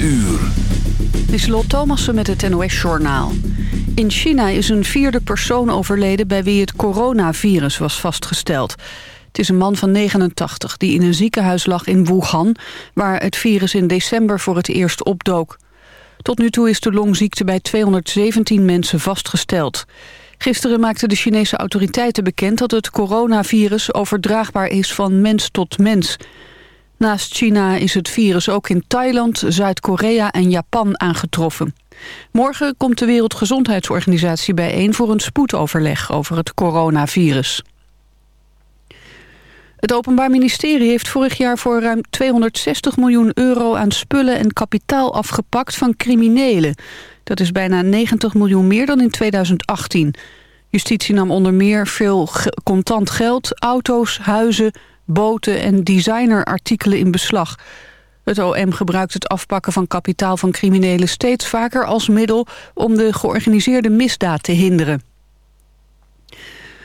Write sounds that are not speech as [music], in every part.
uur. Lieselot Thomassen met het NOS-journaal. In China is een vierde persoon overleden bij wie het coronavirus was vastgesteld. Het is een man van 89 die in een ziekenhuis lag in Wuhan... waar het virus in december voor het eerst opdook. Tot nu toe is de longziekte bij 217 mensen vastgesteld. Gisteren maakten de Chinese autoriteiten bekend dat het coronavirus overdraagbaar is van mens tot mens. Naast China is het virus ook in Thailand, Zuid-Korea en Japan aangetroffen. Morgen komt de Wereldgezondheidsorganisatie bijeen voor een spoedoverleg over het coronavirus. Het Openbaar Ministerie heeft vorig jaar voor ruim 260 miljoen euro aan spullen en kapitaal afgepakt van criminelen. Dat is bijna 90 miljoen meer dan in 2018. Justitie nam onder meer veel contant geld, auto's, huizen, boten en designerartikelen in beslag. Het OM gebruikt het afpakken van kapitaal van criminelen steeds vaker als middel om de georganiseerde misdaad te hinderen.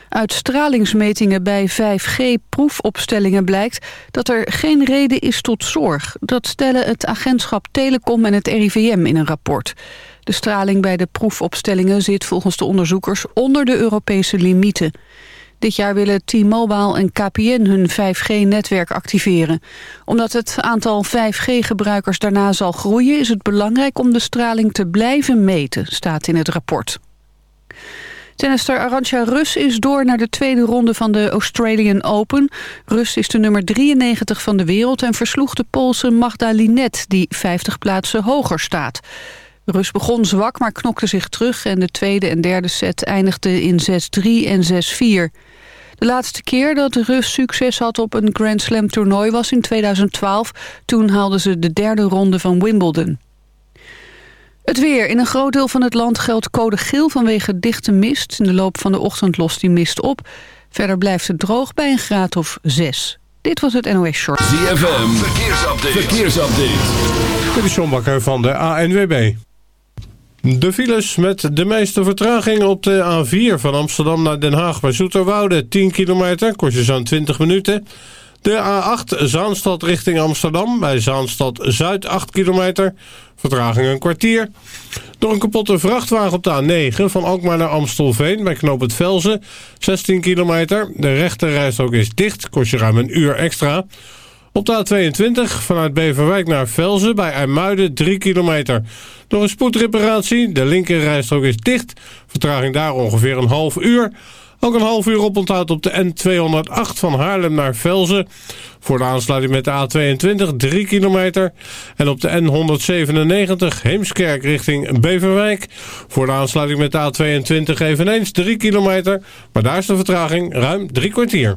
Uit stralingsmetingen bij 5G-proefopstellingen blijkt dat er geen reden is tot zorg. Dat stellen het agentschap Telecom en het RIVM in een rapport. De straling bij de proefopstellingen zit volgens de onderzoekers onder de Europese limieten. Dit jaar willen T-Mobile en KPN hun 5G-netwerk activeren. Omdat het aantal 5G-gebruikers daarna zal groeien... is het belangrijk om de straling te blijven meten, staat in het rapport. Tennister Arantxa Rus is door naar de tweede ronde van de Australian Open. Rus is de nummer 93 van de wereld en versloeg de Poolse Magda Linet... die 50 plaatsen hoger staat. Rus begon zwak, maar knokte zich terug... en de tweede en derde set eindigden in 6-3 en 6-4. De laatste keer dat Rus succes had op een Grand Slam toernooi was in 2012. Toen haalden ze de derde ronde van Wimbledon. Het weer. In een groot deel van het land geldt code geel vanwege dichte mist. In de loop van de ochtend lost die mist op. Verder blijft het droog bij een graad of 6. Dit was het NOS Short. ZFM. Verkeersupdate. Verkeersupdate. Dit is John Bakker van de ANWB. De files met de meeste vertraging op de A4 van Amsterdam naar Den Haag bij Zoeterwoude. 10 kilometer, kost je zo'n 20 minuten. De A8 Zaanstad richting Amsterdam bij Zaanstad Zuid 8 kilometer. Vertraging een kwartier. Door een kapotte vrachtwagen op de A9 van Alkmaar naar Amstelveen bij knoop het Velzen. 16 kilometer. De rechterrijstrook is dicht, kost je ruim een uur extra. Op de A22 vanuit Beverwijk naar Velzen bij IJmuiden 3 kilometer. Door een spoedreparatie, de linkerrijstrook is dicht. Vertraging daar ongeveer een half uur. Ook een half uur oponthoud op de N208 van Haarlem naar Velzen. Voor de aansluiting met de A22 3 kilometer. En op de N197 Heemskerk richting Beverwijk. Voor de aansluiting met de A22 eveneens 3 kilometer. Maar daar is de vertraging ruim drie kwartier.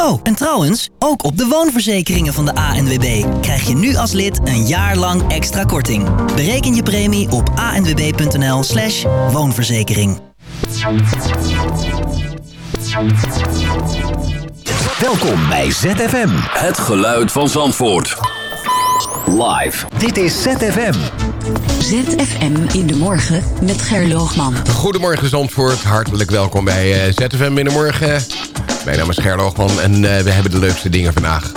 Oh, en trouwens, ook op de woonverzekeringen van de ANWB krijg je nu als lid een jaar lang extra korting. Bereken je premie op anwb.nl slash woonverzekering. Welkom bij ZFM. Het geluid van Zandvoort. Live. Dit is ZFM. ZFM in de morgen met Gerloogman. Goedemorgen Zandvoort, hartelijk welkom bij uh, ZFM in de morgen. Mijn naam is Gerloogman en uh, we hebben de leukste dingen vandaag.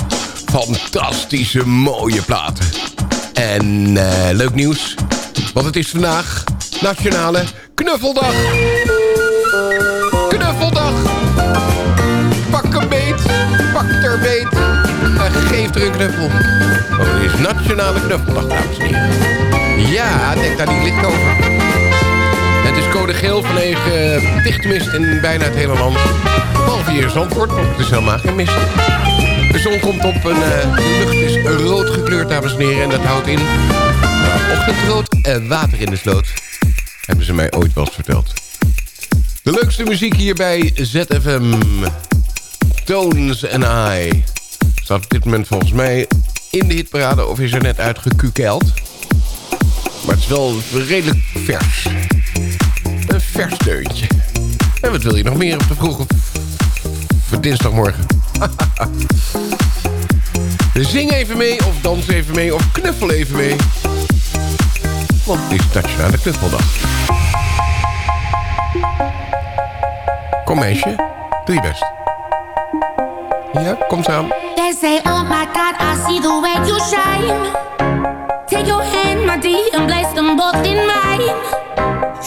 Fantastische mooie platen. En uh, leuk nieuws, want het is vandaag Nationale Knuffeldag. Knuffeldag. Pak een beet, pak er beet. En geef er een knuffel. Want het is Nationale Knuffeldag, dames en heren. Ja, denk daar niet licht over. Het is code geel vanwege uh, mist in bijna het hele land. Behalve hier want het is helemaal geen mist. De zon komt op en uh, de lucht is rood gekleurd, dames en heren. En dat houdt in ochtendrood en water in de sloot. Hebben ze mij ooit wel eens verteld. De leukste muziek hier bij ZFM. Tones and I. Staat op dit moment volgens mij in de hitparade of is er net uitgekukeld. Maar het is wel redelijk vers. Een vers deuntje. En wat wil je nog meer op de vroege... voor dinsdagmorgen? [laughs] Zing even mee, of dans even mee, of knuffel even mee. Want het is Nationale Knuffeldag. Kom meisje, doe je best. Ja, kom samen. Take your hand, my dear, and place them both in mine.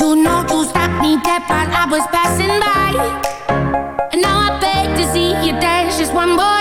You know you stopped me dead while I was passing by. And now I beg to see you dance just one more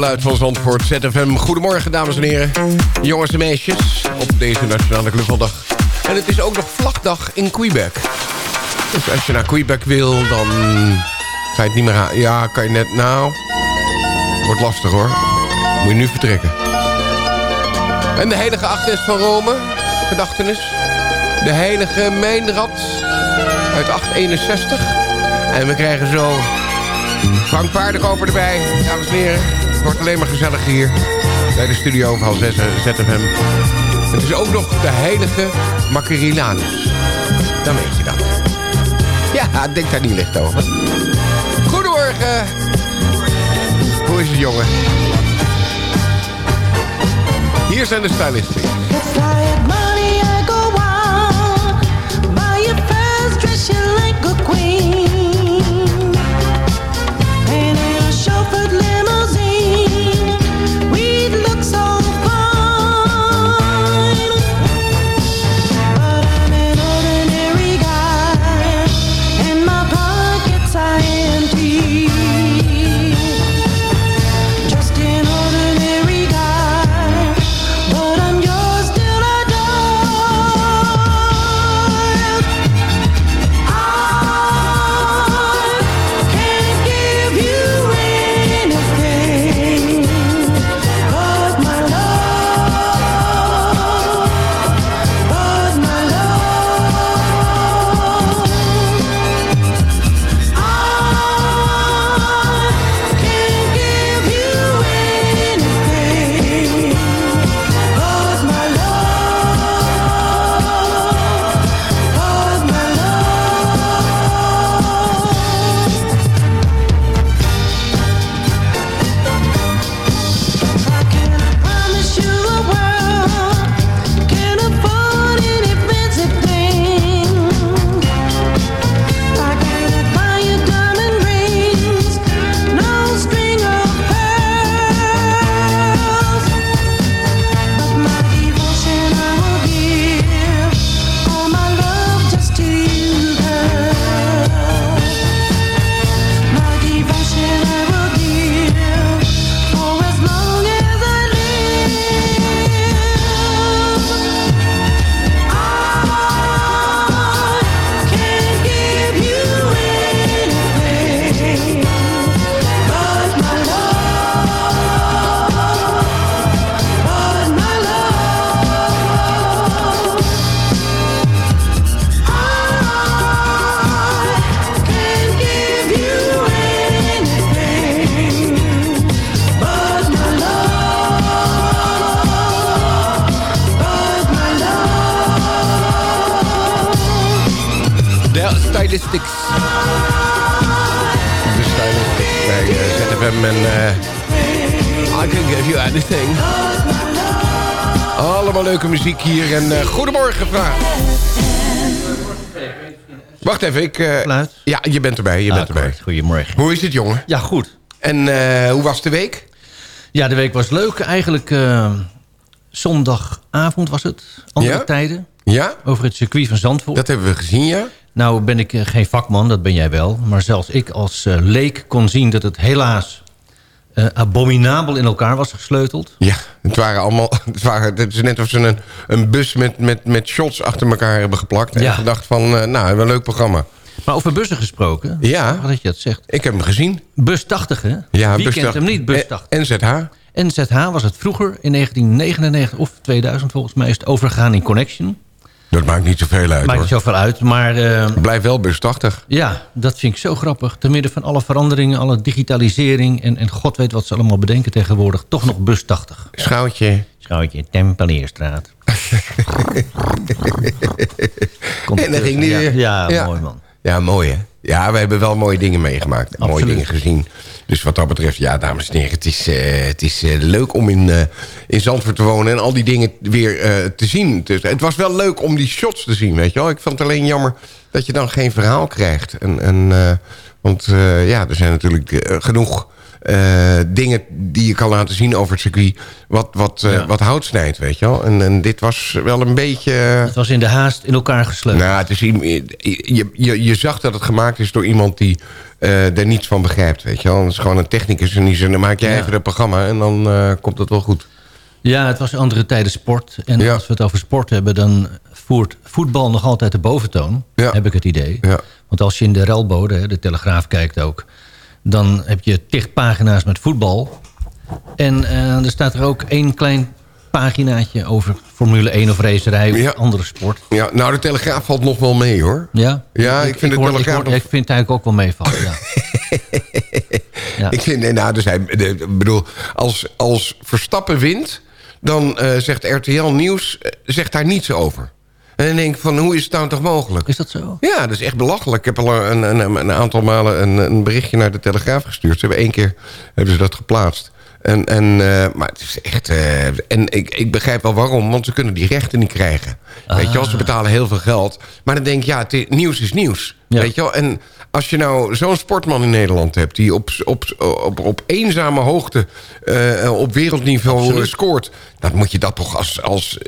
geluid van Zandvoort, ZFM. Goedemorgen, dames en heren. Jongens en meisjes, op deze Nationale Knuffeldag. En het is ook nog vlagdag in Quebec. Dus als je naar Quebec wil, dan ga je het niet meer halen. Ja, kan je net... Nou, wordt lastig hoor. Moet je nu vertrekken. En de heilige Agnes van Rome, gedachtenis. De heilige Meenrad uit 861. En we krijgen zo Frank Paardenkoper erbij, dames en heren. Het wordt alleen maar gezellig hier. bij de studio van ZFM. Het is ook nog de heilige Macarilanus. Dan weet je dat. Ja, denk daar niet licht over. Goedemorgen. Hoe is het, jongen? Hier zijn de stylistics. Even, ik... ja, je bent erbij, je ah, bent erbij. Goedemorgen. Hoe is het, jongen? Ja, goed. En hoe was de week? Ja, de week was leuk. Eigenlijk zondagavond was het. Andere ja? tijden. Ja? Over het circuit van Zandvoort. Dat hebben we gezien, ja. Nou ben ik geen vakman, dat ben jij wel. Maar zelfs ik als leek kon zien dat het helaas uh, abominabel in elkaar was gesleuteld. Ja, het waren allemaal. [laughs] Het, waren, het is net of ze een, een bus met, met, met shots achter elkaar hebben geplakt. En Ja. gedacht van, uh, nou, een leuk programma. Maar over bussen gesproken. Ja. Wat dat je dat zegt. Ik heb hem gezien. Bus 80, hè? Ja, Wie bus kent 80. hem niet, bus 80? NZH. NZH was het vroeger in 1999 of 2000 volgens mij is het overgegaan in Connection. Dat maakt niet zoveel uit, Maakt niet zoveel uit, maar... eh, Blijf wel bus 80. Ja, dat vind ik zo grappig. Te midden van alle veranderingen, alle digitalisering... en, en god weet wat ze allemaal bedenken tegenwoordig. Toch nog bus 80. Schoutje. Schoutje, Tempelierstraat. [laughs] Komt en dan ging die ja, weer. ja, mooi man. Ja, mooi hè. Ja, we hebben wel mooie dingen meegemaakt. Mooie dingen gezien. Dus wat dat betreft, ja, dames en heren... het is, eh, het is eh, leuk om in, eh, in Zandvoort te wonen... en al die dingen weer te zien. Dus, het was wel leuk om die shots te zien, weet je wel. Ik vond het alleen jammer dat je dan geen verhaal krijgt. En, en, want ja, er zijn natuurlijk genoeg... eh, dingen die je kan laten zien over het circuit... wat, wat, eh, Ja. wat hout snijdt, weet je wel. En, en dit was wel een beetje... eh, Het was in de haast in elkaar gesleuteld. nou, het is, je, je, je zag dat het gemaakt is door iemand die eh er niets van begrijpt, weet je wel. Het is gewoon een technicus en die zegt, dan maak jij Ja. even het programma en dan komt het wel goed. Ja, het was andere tijden sport. En Ja. als we het over sport hebben... dan voert voetbal nog altijd de boventoon. Ja. Heb ik het idee. Ja. Want als je in de relbode, hè, de Telegraaf kijkt ook... dan heb je tig pagina's met voetbal. En eh, er staat er ook één klein paginaatje over Formule 1 of racerij... of Ja. andere sport. Ja, nou, de Telegraaf valt nog wel mee, hoor. Ja, Ja, ik vind de hoor- Telegraaf hoor- nog- Ik vind het eigenlijk ook wel meevallen, ja. [laughs] Ik vind, nee, nou, er zijn, de- ik bedoel, als, als Verstappen wint... dan eh, zegt RTL Nieuws eh, zegt daar niets over. En dan denk van, hoe is het nou toch mogelijk? Is dat zo? Ja, dat is echt belachelijk. Ik heb al een, een, een aantal malen een, een berichtje naar de Telegraaf gestuurd. Ze hebben één keer hebben ze dat geplaatst. En, en, eh, maar het is echt... eh, en ik, ik begrijp wel waarom, want ze kunnen die rechten niet krijgen. Weet je wel, ze betalen heel veel geld. Maar dan denk ik, ja, het is- nieuws is nieuws. Ja. Weet je wel, en als je nou zo'n sportman in Nederland hebt... die op, op, op, op eenzame hoogte eh, op wereldniveau Absoluut. scoort... dan moet je dat toch als, als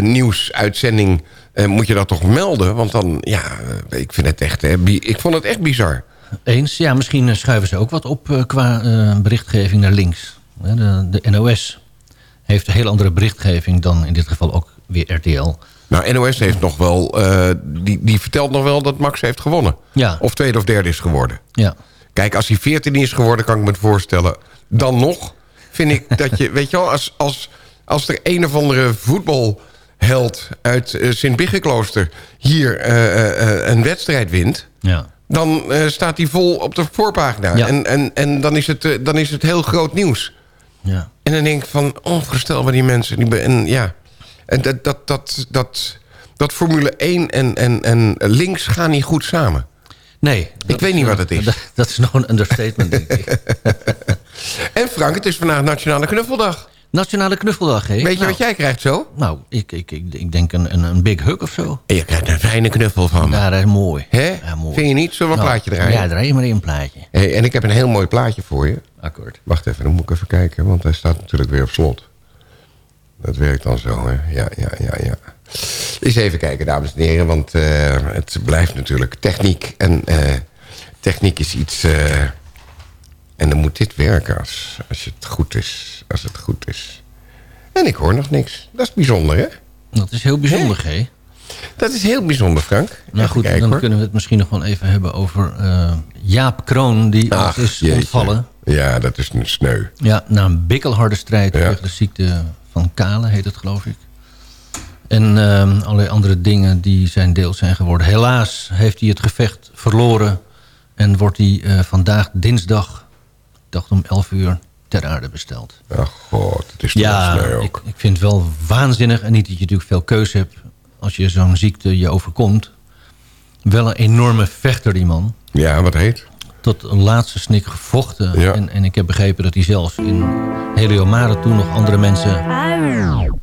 nieuwsuitzending... eh, moet je dat toch melden? Want dan, ja, eh, ik vind het echt... eh, ik vond het echt bizar. Eens. Ja, misschien schuiven ze ook wat op qua berichtgeving naar links. De, de NOS heeft een heel andere berichtgeving dan in dit geval ook weer RTL. Nou, NOS heeft nog wel... die, die vertelt nog wel dat Max heeft gewonnen. Ja. Of tweede of derde is geworden. Ja. Kijk, als hij 14 is geworden, kan ik me het voorstellen. Dan nog vind ik [laughs] dat je... Weet je wel, als, als, als er een of andere voetbalheld uit eh, Sint-Biggenklooster... hier eh, eh, een wedstrijd wint... Ja. dan staat hij vol op de voorpagina. Ja. En, en, en dan, is het, dan is het heel groot nieuws. Ja. En dan denk ik van, onvoorstelbaar die mensen. Die, en ja, en dat, dat, dat, dat, dat Formule 1 en, en, en links gaan niet goed samen. Nee. Ik weet niet wat het is. Dat, [laughs] dat is nog een understatement, denk ik. [laughs] En Frank, het is vandaag Nationale Knuffeldag. Nationale knuffeldag, hè? Weet je Nou, wat jij krijgt zo? Nou, ik, ik, ik, ik denk een, een, een big hug of zo. En je krijgt een fijne knuffel van me. Ja, dat is mooi. Hè? Ja, mooi. Vind je niet? Zullen we een Nou, plaatje draaien? Ja, draai maar een plaatje. Hey, en ik heb een heel mooi plaatje voor je. Akkoord. Wacht even, dan moet ik even kijken, want hij staat natuurlijk weer op slot. Dat werkt dan zo, hè? Ja, ja, ja, ja. Eens even kijken, dames en heren, want eh, het blijft natuurlijk techniek. En eh, techniek is iets... eh, moet dit werken als, als het goed is. Als het goed is. En ik hoor nog niks. Dat is bijzonder, hè? Dat is heel bijzonder, hè? Dat is heel bijzonder, Frank. Nou Even goed, kijken, dan hoor. kunnen we het misschien nog wel even hebben over eh, Jaap Kroon... die Ach, is jeetje. ontvallen. Ja, dat is een sneu. Ja, na een bikkelharde strijd Ja. tegen de ziekte van Kale, heet het geloof ik. En ehm, allerlei andere dingen die zijn deel zijn geworden. Helaas heeft hij het gevecht verloren... en wordt hij eh, vandaag dinsdag, dacht om 11 uur, ter aarde besteld. Ach god, het is toch Ja, een sneu ook. ik, ik vind het wel waanzinnig. En niet dat je natuurlijk veel keuze hebt als je zo'n ziekte je overkomt. Wel een enorme vechter, die man. Ja, wat heet? Tot een laatste snik gevochten. Ja. En, en ik heb begrepen dat hij zelfs in Heliomare toen nog andere mensen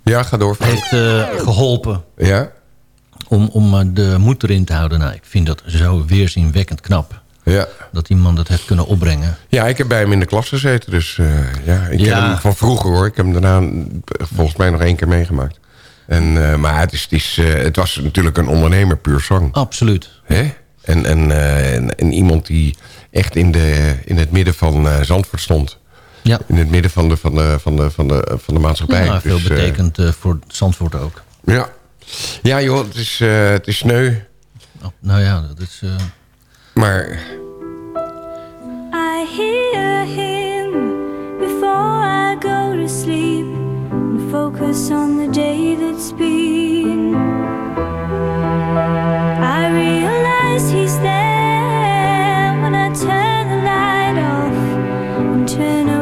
Ja, ga door. Heeft eh, geholpen. Ja? Om, om eh, de moed erin te houden. Nou, ik vind dat zo weerzinwekkend knap. Ja. Dat die man dat heeft kunnen opbrengen. Ja, ik heb bij hem in de klas gezeten. Dus eh, ja, ik ken Ja. hem van vroeger hoor. Ik heb hem daarna volgens mij nog één keer meegemaakt. En, eh, maar het, is, het, is, eh, het was natuurlijk een ondernemer puur zang. Absoluut. Hè? En, en, en, en iemand die echt in, de, in het midden van Zandvoort stond. Ja. In het midden van de, van de, van de, van de, van de maatschappij. Nou, veel Dus, betekent voor Zandvoort ook. ja. ja joh, het is, het is sneu. Oh, nou ja, dat is... Maar I hear him before I go to sleep and focus on the day that's been. I realize he's there when I turn the light off and turn over.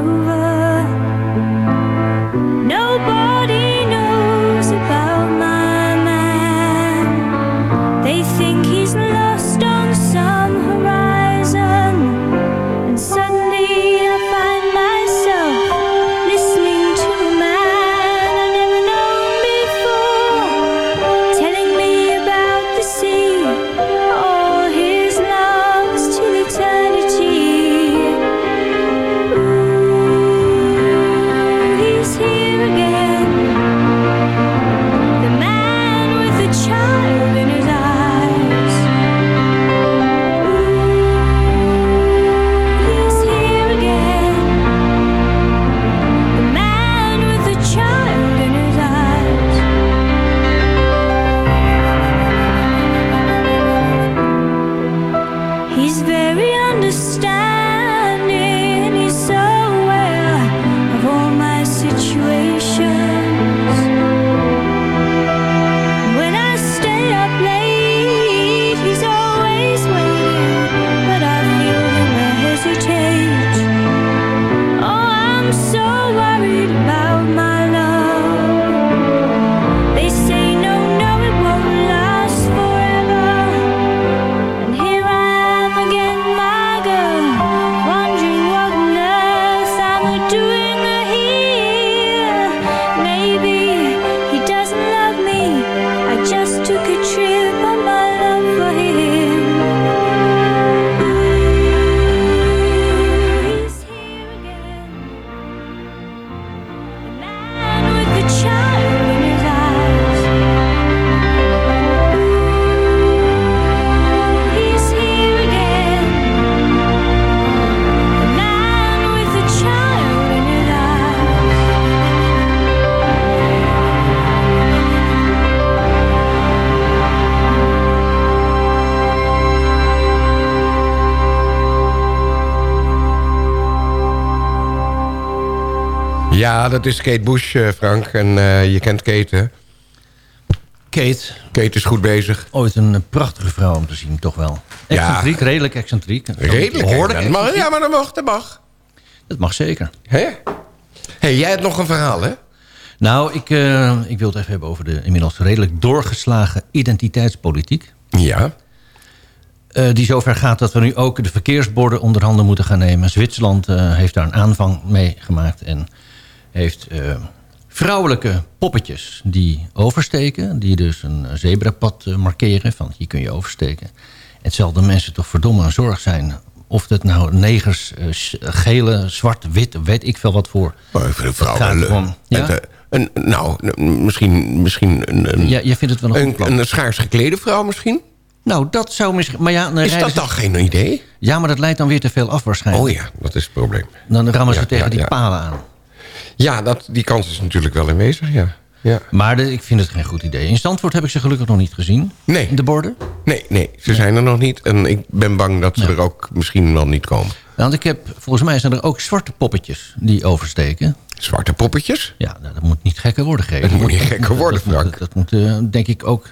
Ja, dat is Kate Bush, eh, Frank. En eh, je kent Kate, hè? Kate. Kate is goed bezig. Ooit een eh, prachtige vrouw om te zien, toch wel. Ja. Excentriek, redelijk excentriek. Redelijk. Behoorlijk mag- excentriek. Ja, maar dat mag, dat mag. Dat mag zeker. Hè? hey, jij hebt nog een verhaal, hè? Nou, ik, ik wil het even hebben over de inmiddels redelijk doorgeslagen identiteitspolitiek. Ja. Eh, die zover gaat dat we nu ook de verkeersborden onder handen moeten gaan nemen. Zwitserland heeft daar een aanvang mee gemaakt en heeft eh, vrouwelijke poppetjes die oversteken. Die dus een zebrapad eh, markeren, van hier kun je oversteken. Het zal de mensen toch verdomme een zorg zijn. Of dat nou negers, eh, gele, zwart, wit, weet ik veel wat voor. Oh, ik vind Het vrouwen gaat leuk. om- ja? En, een, nou, misschien, misschien een, een, Ja, jij vindt het wel een een, een schaars geklede vrouw misschien? Nou, dat zou misschien... Maar ja, Is dat ze- dan geen idee? Ja, maar dat leidt dan weer te veel af waarschijnlijk. Oh ja, dat is het probleem. Dan rammen ze Ja, tegen ja, die palen aan. Ja, dat, die kans is natuurlijk wel aanwezig, ja. ja. Maar de- ik vind het geen goed idee. In Zandvoort heb ik ze gelukkig nog niet gezien. Nee. De borden. Nee, nee, ze zijn er nog niet. En ik ben bang dat ze er ook misschien wel niet komen. Want ik heb, volgens mij zijn er ook zwarte poppetjes die oversteken. Zwarte poppetjes? Ja, nou, dat moet niet gekker worden, G. Het moet niet gekker worden, dat, moet- Frank. Dat, moet, eh, denk ik ook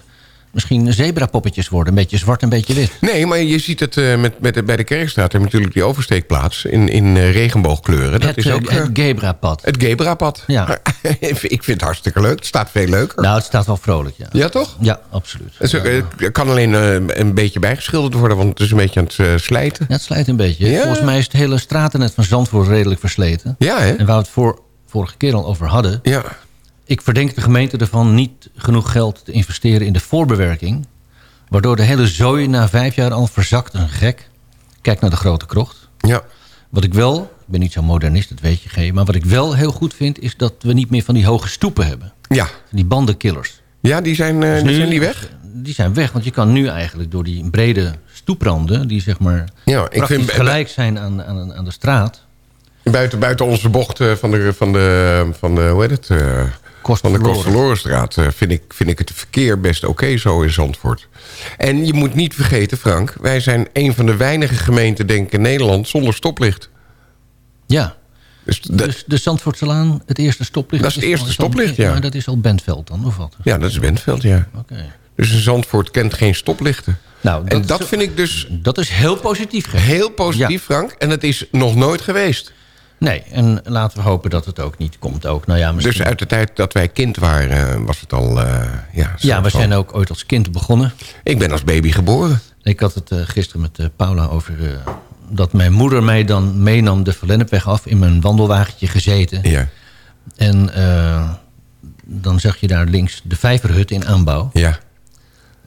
misschien zebrapoppetjes worden. Een beetje zwart, een beetje wit. Nee, maar je ziet het eh, met, met, bij de Kerkstraat... en natuurlijk die oversteekplaats in, in eh, regenboogkleuren. Dat het, is eh, ook het Gebra-pad. het Gebra-pad. Ja. [laughs] ik vind het hartstikke leuk. Het staat veel leuker. Nou, het staat wel vrolijk, ja. Ja, toch? Ja, absoluut. Het is ook, Het kan alleen een beetje bijgeschilderd worden... want het is een beetje aan het slijten. Ja, het slijt een beetje. Ja. Volgens mij is het hele stratennet van Zandvoort redelijk versleten. Ja, hè? En waar we het voor, vorige keer al over hadden... Ja. Ik verdenk de gemeente ervan niet genoeg geld te investeren in de voorbewerking... waardoor de hele zooi na vijf jaar al verzakt een gek. Kijk naar de grote krocht. Ja. Wat ik wel, ik ben niet zo modernist, dat weet je geen... maar wat ik wel heel goed vind, is dat we niet meer van die hoge stoepen hebben. Ja. Die bandenkillers. Ja, die zijn, eh, Dus die nu- zijn die weg? Die zijn weg, want je kan nu eigenlijk door die brede stoepranden... die zeg maar Ja, ik vind- gelijk zijn aan, aan, aan de straat... Buiten, buiten onze bocht eh, van de, van de, van de hoe heet het? Van de Kostverloren. Kostverlorenstraat eh, vind, ik, vind ik het verkeer best oké zo in Zandvoort. En je moet niet vergeten, Frank... wij zijn een van de weinige gemeenten, denk ik, in Nederland... zonder stoplicht. Ja, Dus, dat- dus de Zandvoortselaan, het eerste stoplicht... Dat is het eerste al- stoplicht, ja. Maar dat is al Bentveld dan, of wat? ja, dat is Bentveld, ja. Oké. Dus Zandvoort kent geen stoplichten. Nou, en is- dat vind ik dus Dat is heel positief. Heel positief, Frank. En het is nog nooit geweest. Nee, en laten we hopen dat het ook niet komt. Ook. Nou ja, misschien... Dus uit de tijd dat wij kind waren, eh, was het al... eh, ja, ja, we zijn ook ooit als kind begonnen. Ik ben als baby geboren. Ik had het eh, gisteren met Paula over... dat mijn moeder mij dan meenam de Verlennepweg af... in mijn wandelwagentje gezeten. Ja, En dan zag je daar links de vijverhut in aanbouw. ja,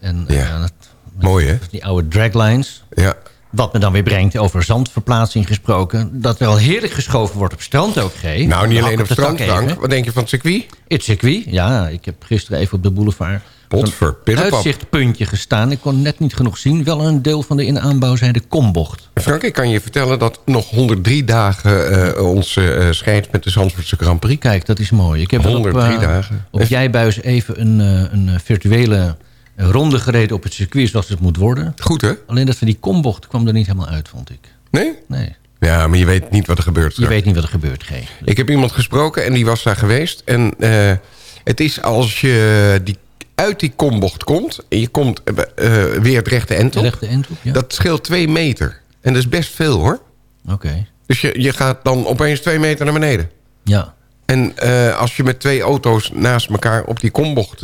En Ja. dat, mooi hè? die oude draglines. Ja. Wat me dan weer brengt over zandverplaatsing gesproken... dat er al heerlijk geschoven wordt op strand ook, G. Nou, niet alleen op strand. Frank. Wat denk je van het circuit? Het circuit, ja. Ik heb gisteren even op de boulevard... Potver, uitzichtpuntje gestaan. Ik kon net niet genoeg zien. Wel een deel van de in aanbouw zijn de kombocht. Frank, ik kan je vertellen dat nog 103 dagen eh, ons eh, scheidt met de Zandvoortse Grand Prix. Kijk, dat is mooi. Ik heb wel op, 103 eh, dagen. op Jijbuis even een, een virtuele ronde gereden op het circuit zoals het moet worden. Goed hè? Alleen dat van die kombocht kwam er niet helemaal uit, vond ik. Nee? Nee, Ja, maar je weet niet wat er gebeurt. je weet niet wat er gebeurt, G. Ik heb iemand gesproken en die was daar geweest. En eh, het is als je die, uit die kombocht komt... en je komt eh, eh, weer het rechte end De op... rechte end op, ja? dat scheelt twee meter. En dat is best veel hoor. Oké, Dus je, je gaat dan opeens twee meter naar beneden. ja. En als je met twee auto's naast elkaar op die kombocht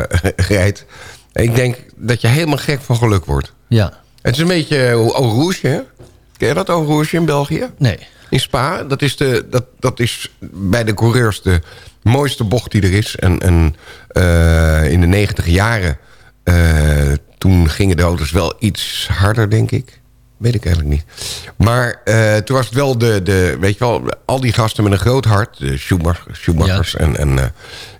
[laughs] rijdt... ik denk dat je helemaal gek van geluk wordt. Ja, Het is een beetje eh, Eau Rouge, hè? Ken je dat Eau Rouge in België? nee. In Spa, dat is, de, dat, dat is bij de coureurs de mooiste bocht die er is. En, en eh, in de negentig jaren, eh, toen gingen de auto's wel iets harder, denk ik. Weet ik eigenlijk niet. Maar eh, toen was het wel de, de, weet je wel, al die gasten met een groot hart. De Schumacher, Schumachers en, en eh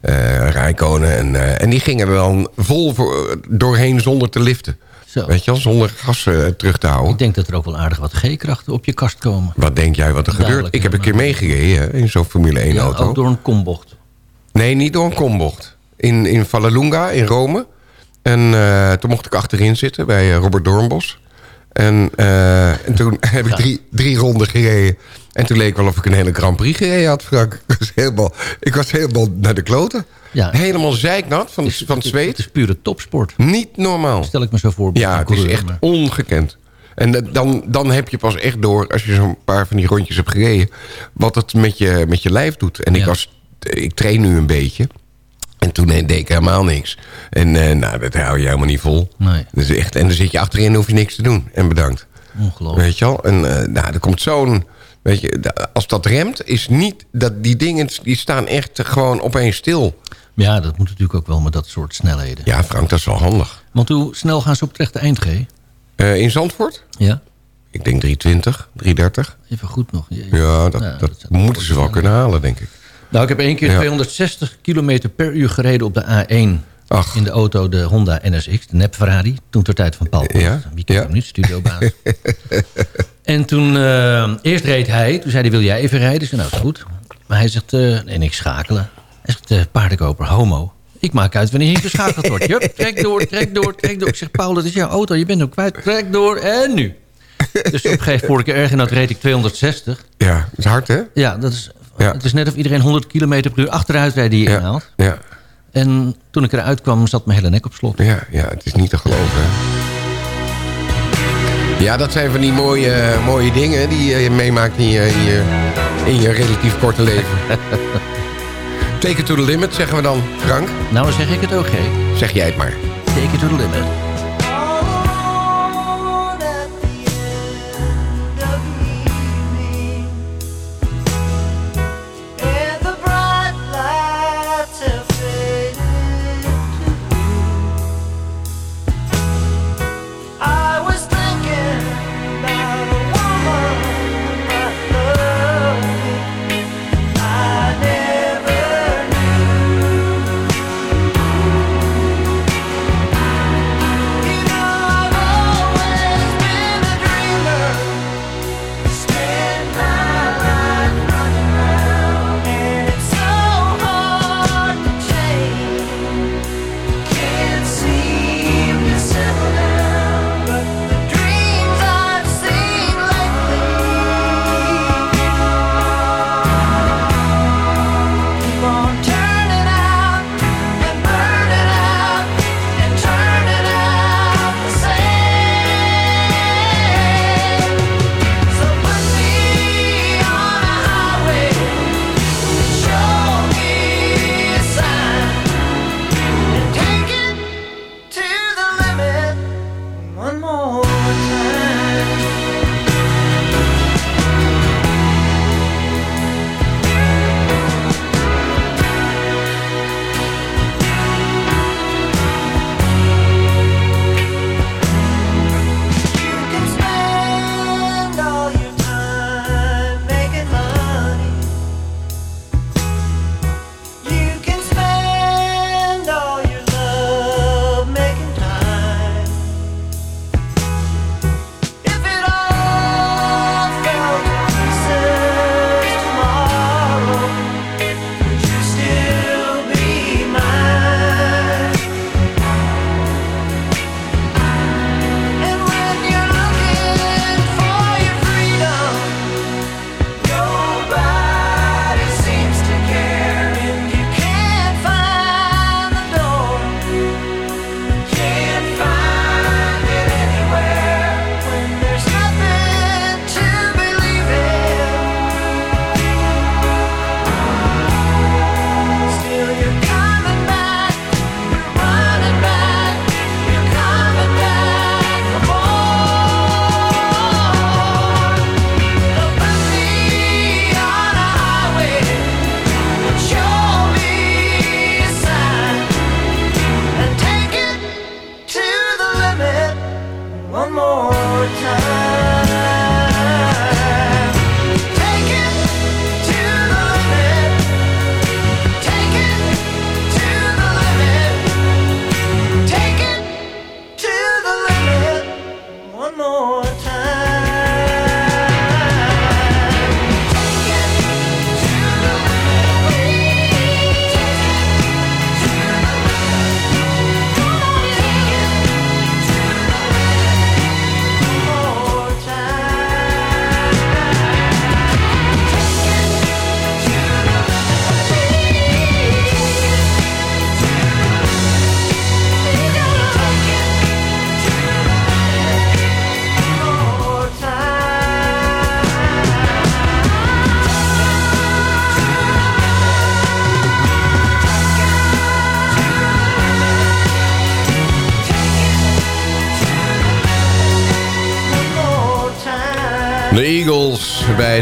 eh, Rijkonen. En, en die gingen er dan vol voor, doorheen zonder te liften. Zo. Weet je wel, zonder gas terug te houden. Ik denk dat er ook wel aardig wat G-krachten op je kast komen. Wat denk jij wat er gebeurt? Ik heb een keer meegereden in zo'n Formule 1 Ja, auto. ook door een kombocht. Nee, niet door een kombocht. In, in Vallelunga, in Rome. En toen mocht ik achterin zitten bij Robert Doornbos. En, eh, en toen heb ik drie, drie ronden gereden. En toen leek het wel of ik een hele Grand Prix gereden had, Frank. Ik was helemaal, ik was helemaal naar de kloten. Ja. Helemaal zeiknat van, van het zweet. Het is pure topsport. Niet normaal. Stel ik me zo voor. Ja, het is echt ongekend. En dat- dan, dan heb je pas echt door, als je zo'n paar van die rondjes hebt gereden... wat het met je, met je lijf doet. En ik, was, ik train nu een beetje. En toen deed ik helemaal niks. En eh, nou, dat hou je helemaal niet vol. Nee. Dat is echt, en dan zit je achterin en hoef je niks te doen. En bedankt. Ongelooflijk. Weet je wel? En eh, nou, er komt zo'n... Weet je, als dat remt, is niet... Dat die dingen die staan echt gewoon opeens stil. Ja, dat moet natuurlijk ook wel met dat soort snelheden. Ja, Frank, dat is wel handig. Want hoe snel gaan ze op het rechte eind, G? Eh, in Zandvoort? Ja. Ik denk 320, 330. Even goed nog. Ja, dat, Nou, dat, moeten ze wel kunnen halen, denk ik. Nou, ik heb één keer Ja. 260 km per uur gereden op de A1. In de auto de Honda NSX, de nep Ferrari. Toen ter tijd van Paul Post. Ja, Wie kent hem niet, studiobaas. [laughs] en toen, eh, eerst reed hij. Toen zei hij, wil jij even rijden? Ik zei, nou, is goed. Maar hij zegt, eh nee, niks schakelen. Hij zegt, eh, paardenkoper, homo. Ik maak uit wanneer je geschakeld wordt. Jup, trek door, trek door, trek door. Ik zeg, Paul, dat is jouw auto. Je bent hem kwijt. Trek door en nu. Dus op een gegeven moment, keer erg en dat reed ik 260. Ja, dat is hard, hè? Ja, dat is, Ja. het is net of iedereen 100 km per uur achteruit rijdt die je inhaalt. Ja, En toen ik eruit kwam, zat mijn hele nek op slot. ja, ja, het is niet te geloven, hè? Ja, dat zijn van die mooie, mooie dingen die je meemaakt in je, in, je, in je relatief korte leven. [laughs] Take it to the limit, zeggen we dan, Frank. Nou, dan zeg ik het ook, G. Zeg jij het maar. Take it to the limit.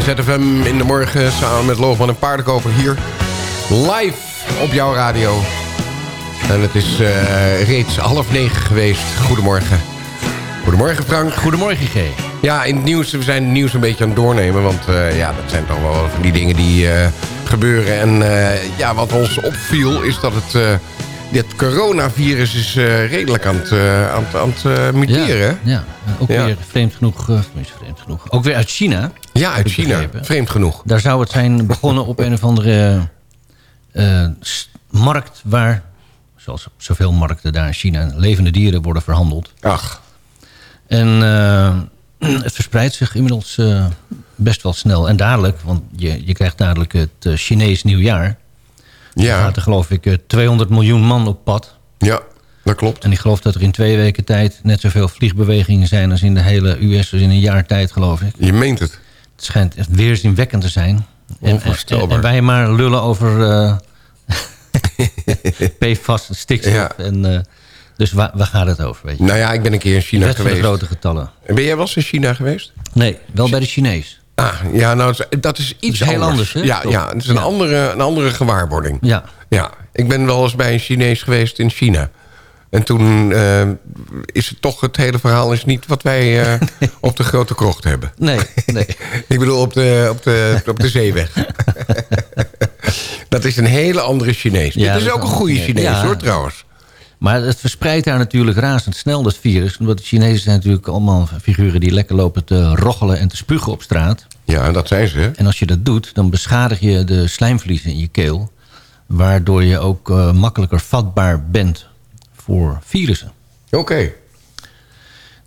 Bij ZFM in de morgen samen met Loogman en Paardenkoper hier. Live op jouw radio. En het is eh, reeds half negen geweest. Goedemorgen. Goedemorgen Frank. Goedemorgen G. Ja, in het nieuws, we zijn het nieuws een beetje aan het doornemen. Want eh, ja, dat zijn toch wel van die dingen die eh, gebeuren. En ja, wat ons opviel is dat het... dit coronavirus is redelijk aan het, aan het, aan het muteren. Ja, ja. Ook Ja. weer vreemd genoeg, vreemd genoeg. Ook weer uit China. Ja, uit China. begrepen. Vreemd genoeg. Daar zou het zijn begonnen op een of andere eh, s- markt... waar, zoals op zoveel markten daar in China... levende dieren worden verhandeld. Ach. En eh, [clears throat] het verspreidt zich inmiddels eh, best wel snel. En dadelijk, want je, je krijgt dadelijk het eh, Chinees nieuwjaar. Ja. Er gaat er geloof ik eh, 200 miljoen man op pad. Ja, dat klopt. En ik geloof dat er in twee weken tijd... net zoveel vliegbewegingen zijn als in de hele US... dus in een jaar tijd geloof ik. Je meent het. Het schijnt echt weerzinwekkend te zijn. En, Onvoorstelbaar. En, en wij maar lullen over eh [laughs] PFAS en stikstof. En, eh, dus waar, waar gaat het over? Weet je? Nou ja, ik ben een keer in China van de geweest. grote getallen. En ben jij wel eens in China geweest? Nee, wel bij de Chinees. Ah, ja, nou, dat is iets is heel anders. hè? Ja, ja, het is een, Ja. Andere, een andere gewaarwording. Ja. Ja, ik ben wel eens bij een Chinees geweest in China. En toen eh, is het toch het hele verhaal is niet wat wij eh, [laughs] op de grote krocht hebben. Nee, nee. [laughs] ik bedoel op de, op de, op de zeeweg. [laughs] dat is een hele andere Chinees. Ja, Dit is ook een goede Chinees ja. hoor trouwens. Maar het verspreidt daar natuurlijk razendsnel, dat virus. Omdat de Chinezen zijn natuurlijk allemaal figuren... die lekker lopen te roggelen en te spugen op straat. Ja, dat zijn ze. En als je dat doet, dan beschadig je de slijmvliezen in je keel. Waardoor je ook eh, makkelijker vatbaar bent voor virussen. Oké.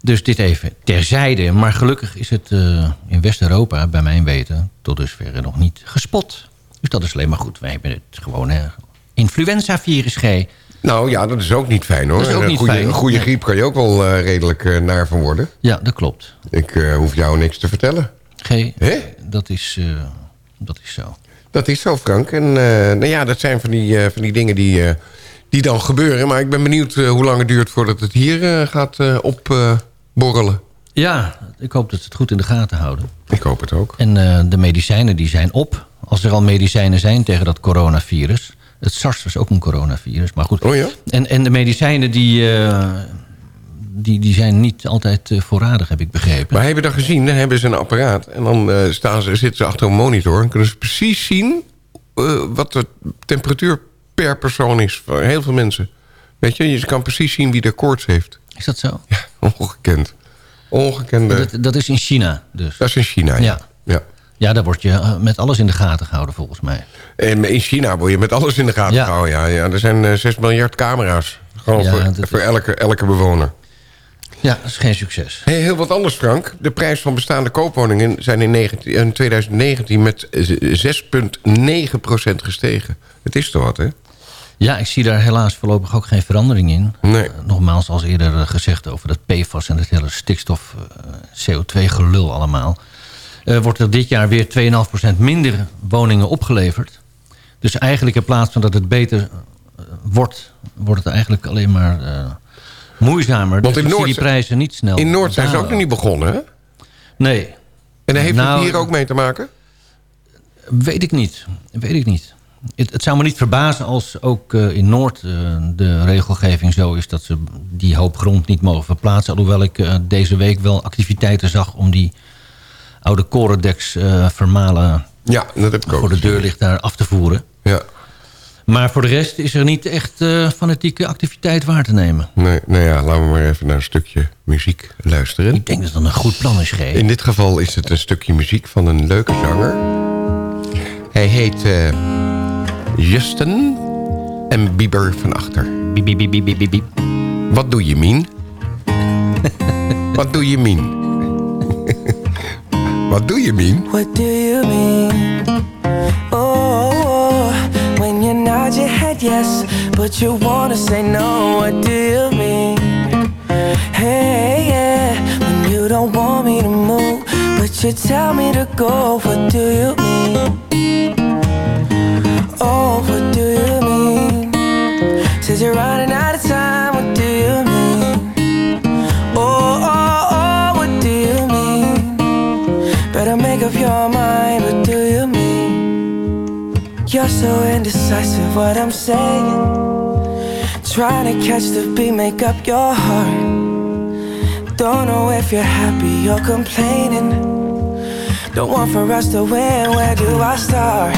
Dus dit even terzijde. Maar gelukkig is het eh, in West-Europa, bij mijn weten... tot dusver nog niet gespot. Dus dat is alleen maar goed. Wij hebben het gewoon hè, influenza-virus G. Nou ja, dat is ook niet fijn hoor. Dat is ook een niet goede, fijn. Een goede griep kan je ook wel eh, redelijk eh, naar van worden. Ja, dat klopt. Ik hoef jou niks te vertellen. G, Hè? dat is, dat is zo. Dat is zo, Frank. En nou ja, dat zijn van die, van die dingen die, die dan gebeuren. Maar ik ben benieuwd eh, hoe lang het duurt voordat het hier eh, gaat eh, opborrelen. Ja, ik hoop dat ze het goed in de gaten houden. Ik hoop het ook. En de medicijnen die zijn op. Als er al medicijnen zijn tegen dat coronavirus. Het SARS was ook een coronavirus, maar goed. Oh ja? En, en de medicijnen die, die, die zijn niet altijd eh, voorradig, heb ik begrepen. Maar hebben we dat gezien? Dan hebben ze een apparaat. En dan staan ze, zitten ze achter een monitor. En kunnen ze precies zien wat de temperatuur per persoon is. Voor heel veel mensen. Weet je, je kan precies zien wie de koorts heeft. Is dat zo? Ja, [laughs] ongekend. Ongekende. Dat, dat is in China dus. Dat is in China, ja. Ja. ja. Ja, daar word je eh, met alles in de gaten gehouden volgens mij. En in China word je met alles in de gaten Ja. gehouden. Ja, ja. Er zijn eh, 6 miljard camera's. Gewoon Ja, voor, voor elke, elke bewoner. Ja, dat is geen succes. Hey, heel wat anders, Frank. De prijs van bestaande koopwoningen zijn in, 19 in 2019 met z- 6,9% gestegen. Het is toch wat, hè? Ja, ik zie daar helaas voorlopig ook geen verandering in. Nee. Eh, nogmaals, als eerder gezegd over dat PFAS en het hele stikstof, eh, CO2-gelul allemaal. eh, wordt er dit jaar weer 2,5% minder woningen opgeleverd. Dus eigenlijk in plaats van dat het beter wordt, wordt het eigenlijk alleen maar moeizamer. Want dus in Noord- die prijzen niet snel In Noord zijn ze ook nog niet begonnen, hè? Nee, En heeft Nou, het hier ook mee te maken? Weet ik niet. Weet ik niet. Het, het zou me niet verbazen als ook eh, in Noord eh, de regelgeving zo is... dat ze die hoop grond niet mogen verplaatsen. Alhoewel ik eh, deze week wel activiteiten zag om die oude korendeks vermalen... Ja, dat heb ik ook voor de deur ligt daar af te voeren. Ja. Maar voor de rest is er niet echt fanatieke activiteit waar te nemen. Nee, nou ja, laten we maar even naar een stukje muziek luisteren. Ik denk dat dat een goed plan is, G. In dit geval is het een stukje muziek van een leuke zanger. Hij heet Justin en Bieber van achter. Biep, biep, biep, biep. Wat doe je, Mien? [laughs] Wat doe je, Mien? Wat doe je, Mien? What do you mean? Oh, when you nod your head yes, but you wanna say no. What do you mean? Hey, yeah, when you don't want me to move, but you tell me to go. What do you mean? Oh, what do you mean? Says you're running out of time. What do you mean? Oh, oh, oh, what do you mean? Better make up your mind. What do you mean? You're so indecisive. What I'm saying. Trying to catch the beat, make up your heart. Don't know if you're happy or complaining. Don't want for us to win, where do I start?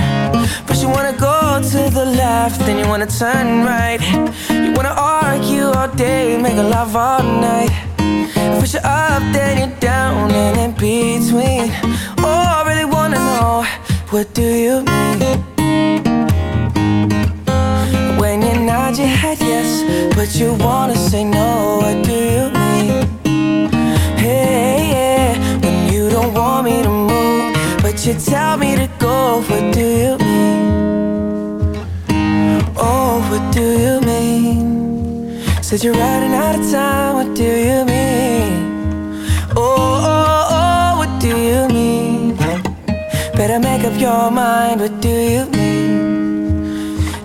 But you wanna go to the left, then you wanna turn right. You wanna argue all day, make a love all night. First you're up, then you're down, and in between. Oh, I really wanna know, what do you mean? When you nod your head yes, but you wanna say no, what do you mean? Hey, yeah, when you don't want me to move, but you tell me to go, what do you mean? Oh, what do you mean? Said you're running out of time, what do you mean? Oh, oh, oh, what do you mean? Better make up your mind, what do you mean?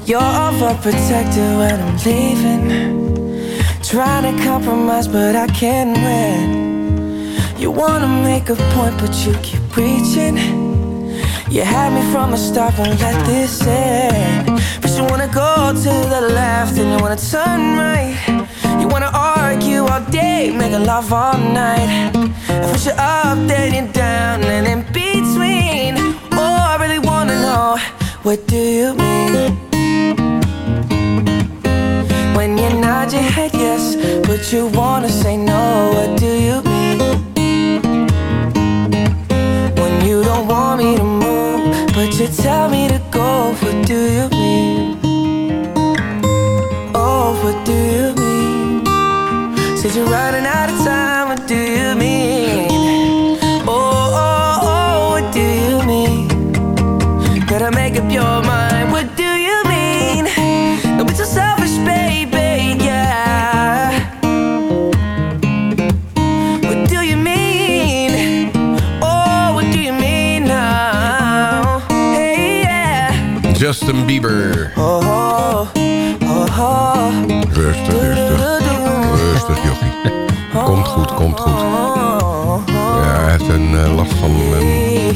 You're overprotected when I'm leaving. Trying to compromise, but I can't win. You wanna make a point, but you keep reaching. You had me from the start, won't let this end. You wanna go to the left, and you wanna turn right. You wanna argue all day, make love all night. And push you up, then you're down, and in between. Oh, I really wanna know, what do you mean? When you nod your head yes, but you wanna say no, what do you mean? When you don't want me to move, but you tell me to go, what do you you're running out of time, what do you mean? Oh, oh, oh, what do you mean? Better make up your mind, what do you mean? Don't be so selfish, baby, yeah. What do you mean? Oh, what do you mean now? Hey, yeah. Justin Bieber. Oh, oh, oh, oh. Rustig, rustig. Rustig, jochie. Komt goed, komt goed. Ja, hij heeft een eh, last van een,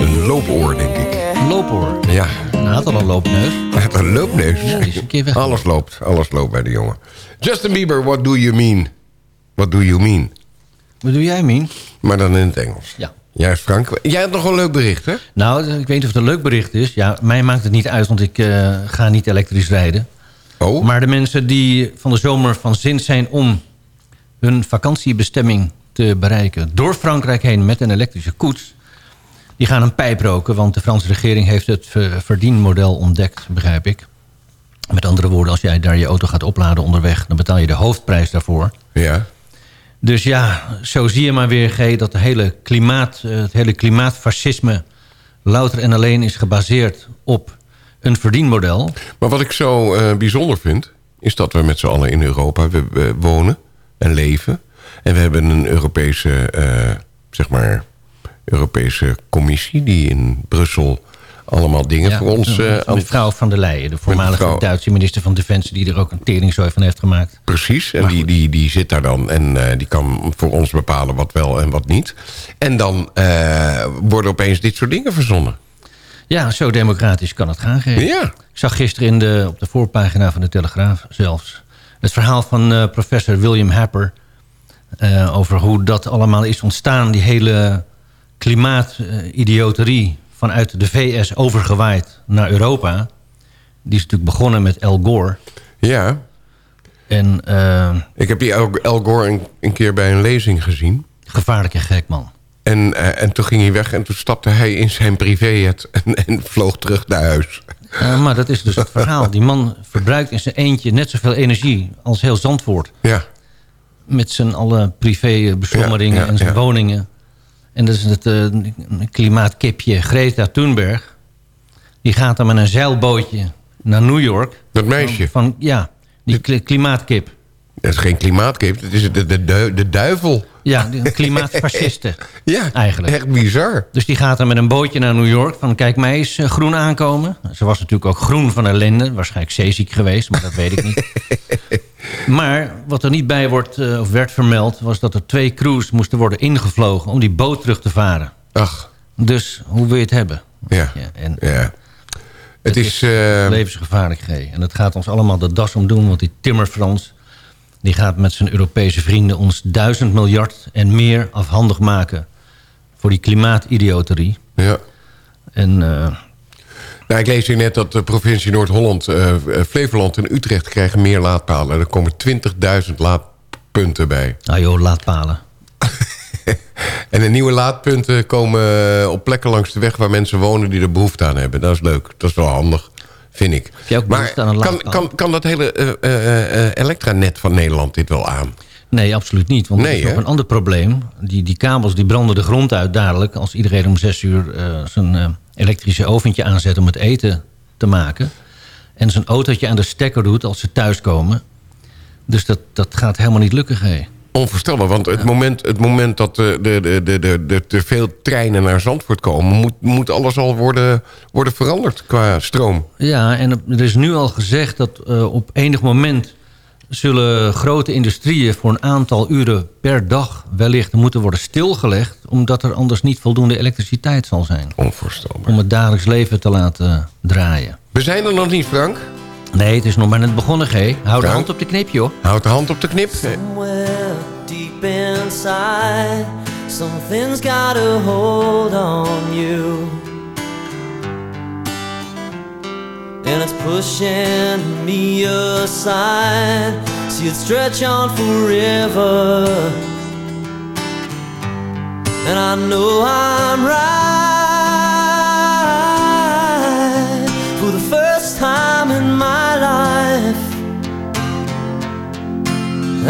een loopoor, denk ik. Loopoor? Ja. Hij had al een loopneus. Hij had een loopneus. Ja, die is een keer weg. Alles loopt, alles loopt bij de jongen. Justin Bieber, what do you mean? What do you mean? Wat doe jij, Mien? Maar dan in het Engels. Ja. Juist, Frank. Jij hebt nog een leuk bericht, hè? Nou, ik weet niet of het een leuk bericht is. Ja, mij maakt het niet uit, want ik eh, ga niet elektrisch rijden. Oh? Maar de mensen die van de zomer van zin zijn om hun vakantiebestemming te bereiken... door Frankrijk heen met een elektrische koets... die gaan een pijp roken, want de Franse regering heeft het verdienmodel ontdekt, begrijp ik. Met andere woorden, als jij daar je auto gaat opladen onderweg... dan betaal je de hoofdprijs daarvoor. Ja. Dus ja, zo zie je maar weer, G, dat de hele klimaat, eh, het hele klimaatfascisme... louter en alleen is gebaseerd op een verdienmodel. Maar wat ik zo eh, bijzonder vind... is dat we met z'n allen in Europa we, we wonen en leven. En we hebben een Europese, eh, zeg maar... Europese commissie die in Brussel allemaal dingen voor ons... aan- mevrouw van der Leyen, de voormalige Duitse minister van Defensie... die er ook een teringzooi van heeft gemaakt. Precies, en die, die, die zit daar dan en eh, die kan voor ons bepalen wat wel en wat niet. En dan worden opeens dit soort dingen verzonnen. Ja, zo democratisch kan het gaan, G. Ja. Ik zag gisteren in de, op de voorpagina van de Telegraaf zelfs... het verhaal van eh, professor William Happer... eh, over hoe dat allemaal is ontstaan. Die hele klimaatidioterie vanuit de VS overgewaaid naar Europa. Die is natuurlijk begonnen met Al Gore. Ja. En, eh, Ik heb die Al, Gore een, een keer bij een lezing gezien. Gevaarlijke gek, man. En, en toen ging hij weg en toen stapte hij in zijn privéjet en, en vloog terug naar huis. Ja, maar dat is dus het verhaal. Die man verbruikt in zijn eentje net zoveel energie als heel Zandvoort. Ja. Met zijn alle privé beslommeringen Ja, ja, en zijn ja. woningen. En dat is het eh, klimaatkipje Greta Thunberg. Die gaat dan met een zeilbootje naar New York. Dat meisje. Van, ja, die kli- klimaatkip. Dat is geen klimaatkip, dat is de, de, de, de duivel. Ja, klimaatfascisten. [laughs] Ja, eigenlijk. echt bizar. Dus die gaat dan met een bootje naar New York. Van kijk mij eens eh, groen aankomen. Ze was natuurlijk ook groen van ellende. Waarschijnlijk zeeziek geweest, maar dat weet ik niet. [laughs] Maar wat er niet bij wordt, eh, of werd vermeld... was dat er twee crews moesten worden ingevlogen... om die boot terug te varen. Ach. Dus hoe wil je het hebben? Ja. en, ja. Het is... levensgevaarlijk, G. En dat gaat ons allemaal de das om doen. Want die Timmer Frans... die gaat met zijn Europese vrienden... ons duizend miljard en meer afhandig maken... voor die klimaatidioterie. Ja. En... eh, Nou, ik lees hier net dat de provincie Noord-Holland, eh, Flevoland en Utrecht krijgen meer laadpalen. Er komen 20.000 laadpunten bij. [laughs] Ah joh, laadpalen. [laughs] En de nieuwe laadpunten komen op plekken langs de weg waar mensen wonen die er behoefte aan hebben. Dat is leuk. Dat is wel handig, vind ik. je ook maar kan, kan, kan dat hele eh, eh, eh, elektranet van Nederland dit wel aan? Nee, absoluut niet. Want er Nee, is nog hè? een ander probleem. Die, die kabels die branden de grond uit dadelijk... als iedereen om zes uur zijn elektrische oventje aanzet... om het eten te maken. En zijn autootje aan de stekker doet als ze thuiskomen. Dus dat, dat gaat helemaal niet lukken, G. Onvoorstelbaar, want het, moment, het moment dat de, de, de, de, de, te veel treinen naar Zandvoort komen... moet, moet alles al worden, worden veranderd qua stroom. Ja, en er is nu al gezegd dat eh, op enig moment... zullen grote industrieën voor een aantal uren per dag... wellicht moeten worden stilgelegd... omdat er anders niet voldoende elektriciteit zal zijn. Onvoorstelbaar. Om het dagelijks leven te laten draaien. We zijn er nog niet, Frank. Nee, het is nog maar net begonnen, G. Hou de hand op de knip, joh. Houd de hand op de knip. Somewhere deep inside, something's got a hold on you. And it's pushing me aside. See it stretch on forever. And I know I'm right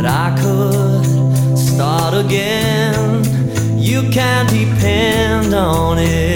But I could start again. You can depend on it.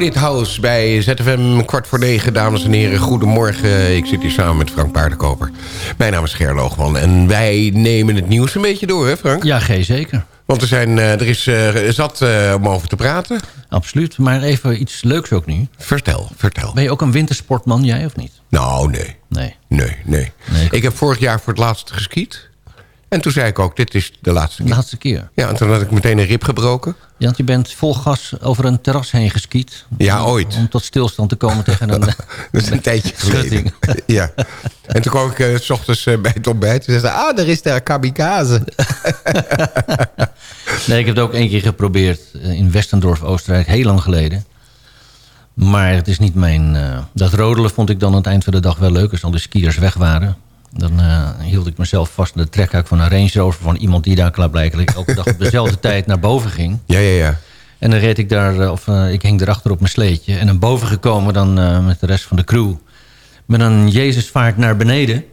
Crowded House bij ZFM kwart voor negen. Dames en heren, goedemorgen. Ik zit hier samen met Frank Paardenkoper. Mijn naam is Ger Loogman en wij nemen het nieuws een beetje door, hè Frank? Ja, G, zeker. Want er, zijn, eh, er is eh, zat eh, om over te praten. Absoluut. Maar even iets leuks ook nu. Vertel, vertel. Ben je ook een wintersportman, jij of niet? Nou, nee. Nee. Nee, nee. Ik heb vorig jaar voor het laatst geskiet. En toen zei ik ook, dit is de laatste De keer. laatste keer. Ja, en toen had ik meteen een rib gebroken. Ja, want je bent vol gas over een terras heen geskiet. Ja, ooit. Om tot stilstand te komen tegen een... [laughs] Dat is een tijdje [laughs] geleden. [laughs] ja. En toen kwam ik eh, s ochtends eh, bij het ontbijt. En zei ze, ah, daar is daar kamikaze. Nee, ik heb het ook één keer geprobeerd eh, in Westendorf, Oostenrijk, heel lang geleden. Maar het is niet mijn... dat rodelen vond ik dan aan het eind van de dag wel leuk. Als al de skiers weg waren. Dan eh, hield ik mezelf vast in de trekhaak van een Range Rover... van iemand die daar klaarblijkelijk elke dag op dezelfde [laughs] tijd naar boven ging. Ja, ja, ja. En dan reed ik daar, eh, of eh, ik hing erachter op mijn sleetje. En dan boven gekomen dan met de rest van de crew. Met een Jezusvaart naar beneden.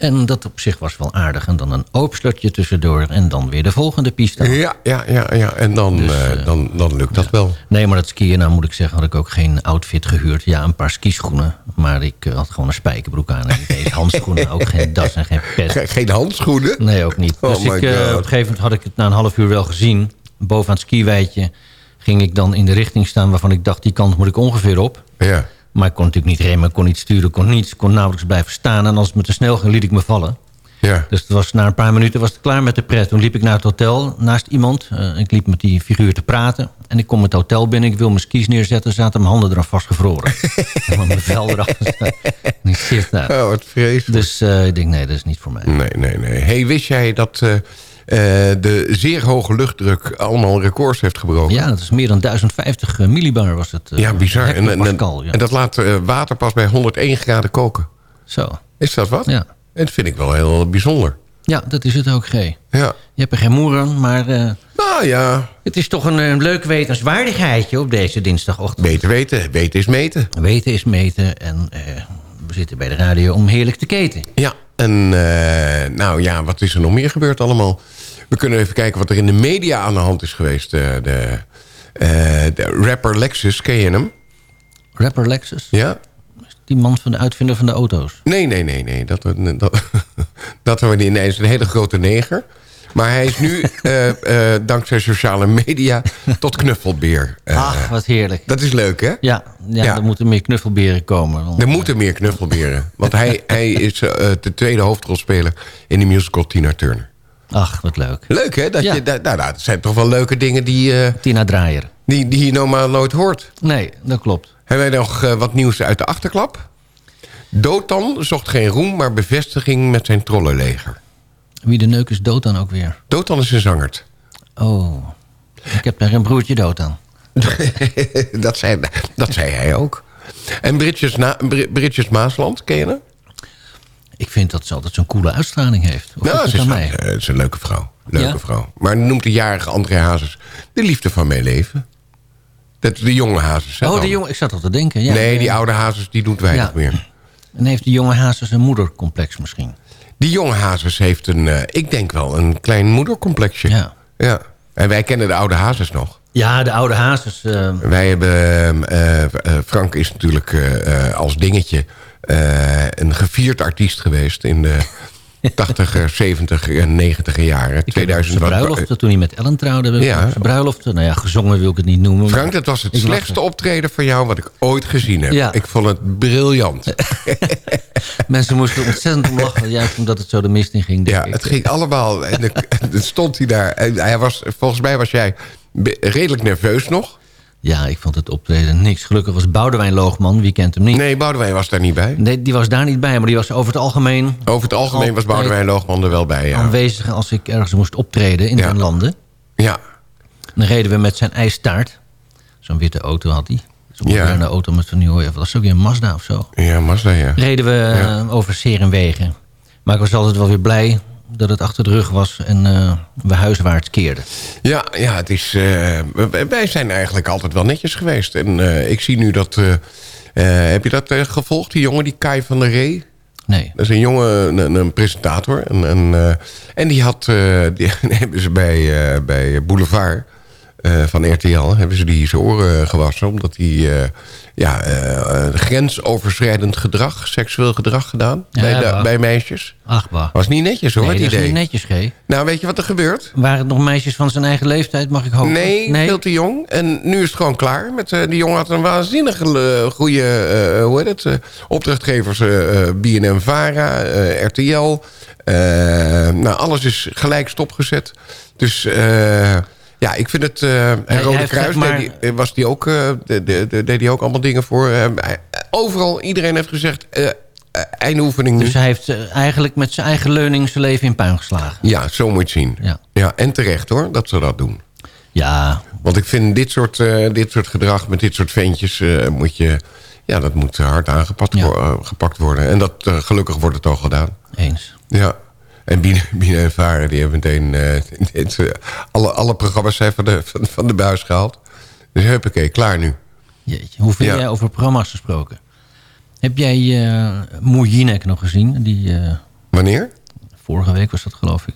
En dat op zich was wel aardig. En dan een oopslotje tussendoor. En dan weer de volgende piste. Ja, ja, ja, ja. en dan, Dus, eh, eh, dan, dan lukt dat wel. Nee, maar dat skiën, nou moet ik zeggen, had ik ook geen outfit gehuurd. Ja, een paar skischoenen. Maar ik eh, had gewoon een spijkerbroek aan. En eens [laughs] handschoenen, ook geen das en geen pet. Ge- Geen handschoenen? Nee, ook niet. Oh dus ik, op een gegeven moment had ik het na een half uur wel gezien. Boven aan het skiweitje ging ik dan in de richting staan... waarvan ik dacht, die kant moet ik ongeveer op. Ja. Maar ik kon natuurlijk niet remmen, kon niet sturen, kon niets. Ik kon nauwelijks blijven staan. En als het me te snel ging, liet ik me vallen. Ja. Dus het was, na een paar minuten was het klaar met de pret. Toen liep ik naar het hotel naast iemand. Eh, ik liep met die figuur te praten. En ik kom het hotel binnen. Ik wil mijn skis neerzetten. Zaten mijn handen eraan vastgevroren. [laughs] en mijn vel eraf. En ik zit daar. Oh, wat vreselijk. Dus eh, ik denk, nee, dat is niet voor mij. Nee, nee, nee. Hey, wist jij dat eh, de zeer hoge luchtdruk allemaal records heeft gebroken? Ja, dat is meer dan 1050 millibar was het. eh, Ja, bizar. En, en, ja. dat laat eh, water pas bij 101 graden koken. Zo. Is dat wat? Ja. En dat vind ik wel heel bijzonder. Ja, dat is het ook, G. Je Ja. hebt er geen moer aan, maar eh, Nou ja, het is toch een, eh, leuk wetenswaardigheidje op deze dinsdagochtend. beter weten. Weten is meten. Weten is meten en eh, we zitten bij de radio om heerlijk te keten. Ja, en eh, nou ja, wat is er nog meer gebeurd allemaal? We kunnen even kijken wat er in de media aan de hand is geweest. Eh, de, eh, de rapper Lexus, ken je hem? Rapper Lexus, Ja? die man van de uitvinder van de auto's. Nee, nee, nee, nee. Dat, dat, [laughs] dat we niet. Nee, hij is een hele grote neger. Maar hij is nu, [laughs] eh, eh, dankzij sociale media, tot knuffelbeer. Eh, Ach, wat heerlijk. dat is leuk, hè? Ja, ja, Ja. er moeten meer knuffelberen komen. want- Er moeten meer knuffelberen. Want hij, [laughs] hij is de tweede hoofdrolspeler in de musical Tina Turner. Ach, wat leuk. Leuk, hè? Dat, Ja. je, nou, nou, dat zijn toch wel leuke dingen die, Tina Draaier. die, die je normaal nooit hoort. Nee, dat klopt. Hebben wij nog wat nieuws uit de achterklap? Dotan zocht geen roem, maar bevestiging met zijn trollenleger. Wie de neuk is dood dan ook weer? Dotan is een zangerd. Oh, ik heb daar een broertje dood aan. [laughs] dat, zei, dat zei hij ook. En Britjes, Na, Britjes Maasland, ken je hem? Ik vind dat ze altijd zo'n coole uitstraling heeft. Of Nou, ze het is, mij? eh, het is een leuke vrouw. Leuke Ja? vrouw. Maar noemt de jarige André Hazes de liefde van mijn leven. Dat de jonge Hazes. hè, Oh, dan. de jongen, ik zat al te denken. Ja, nee, ja. die oude Hazes die doet weinig Ja. meer. En heeft de jonge Hazes een moedercomplex misschien? Die jonge Hazes heeft een, eh, ik denk wel, een klein moedercomplexje. Ja. ja. En wij kennen de oude Hazes nog. Ja, de oude Hazes. eh, Wij hebben, eh, eh, Frank is natuurlijk als dingetje een gevierd artiest geweest in de 80er, 70er en 90er jaren. ik heb 2000 zijn bruiloften, toen hij met Ellen trouwde. Ja. Zijn bruiloften, nou ja, gezongen wil ik het niet noemen. Frank, dat was het slechtste optreden van jou wat ik ooit gezien heb. Ja. Ik vond het briljant. [laughs] Mensen moesten ontzettend om lachen, juist omdat het zo de mist in ging, denk Ja, ik. het ging allemaal. En dan- [laughs] stond hij daar. En hij was, volgens mij was jij redelijk nerveus nog. Ja, ik vond het optreden niks. Gelukkig was Boudewijn Loogman, wie kent hem niet? Nee, Boudewijn was daar niet bij. Nee, die was daar niet bij, maar die was over het algemeen Over het algemeen was Boudewijn Loogman er wel bij, ja. aanwezig als ik ergens moest optreden in Ja. zijn landen. Ja, Dan reden we met zijn ijstaart. Zo'n witte auto had hij. Zo'n Ja. moderne auto met die, wat was ook weer een Mazda of zo. ja Mazda, ja. Reden we over Serenwegen. Maar ik was altijd wel weer blij dat het achter de rug was en eh, we huiswaarts keerden. Ja, ja het is, eh, wij- zijn eigenlijk altijd wel netjes geweest. En eh, ik zie nu dat... heb je dat gevolgd, die jongen, die Kai van der Ree? Nee. Dat is een jongen, een, een presentator. En, en, en die had, die [laughs] hebben ze bij, bij Boulevard eh, van RTL, hebben ze die zijn oren gewassen. Omdat hij eh, ja, eh, eh, grensoverschrijdend gedrag, seksueel gedrag gedaan Ja, bij, de- bij meisjes. Ach, bah. Was niet netjes hoor, nee, het dat idee. is niet netjes, G. Nou, weet je wat er gebeurt? Waren het nog meisjes van zijn eigen leeftijd, mag ik hopen? Nee, veel te jong. En nu is het gewoon klaar. Met, eh, die jongen had een waanzinnige goede eh, hoe heet het, eh, opdrachtgevers. eh, eh, BNM Vara, eh, RTL. eh, nou, alles is gelijk stopgezet. Dus eh, ja, ik vind het... eh en hij Rode Kruis maar- deed, die, was die ook, eh, de, de, de- deed hij ook allemaal dingen voor. Eh, overal, iedereen heeft gezegd... eh eh, einde oefening nu. Dus hij heeft eh, eigenlijk met zijn eigen leuning zijn leven in puin geslagen. Ja, zo moet je het zien. Ja. ja, en terecht hoor, dat ze dat doen. Ja. Want ik vind dit soort, eh, dit soort gedrag met dit soort ventjes... eh, moet je, ja, dat moet hard aangepakt wo- eh, gepakt worden. En dat, eh, gelukkig wordt het al gedaan. Eens. Ja. En Biene, Biene en Varen, die hebben meteen... eh, dit, alle, alle programma's zijn van de, van, van de buis gehaald. Dus huppakee, klaar nu. Jeetje, hoe vind Ja. jij over programma's gesproken? Heb jij Jinek nog gezien? Die, eh, Wanneer? Vorige week was dat, geloof ik.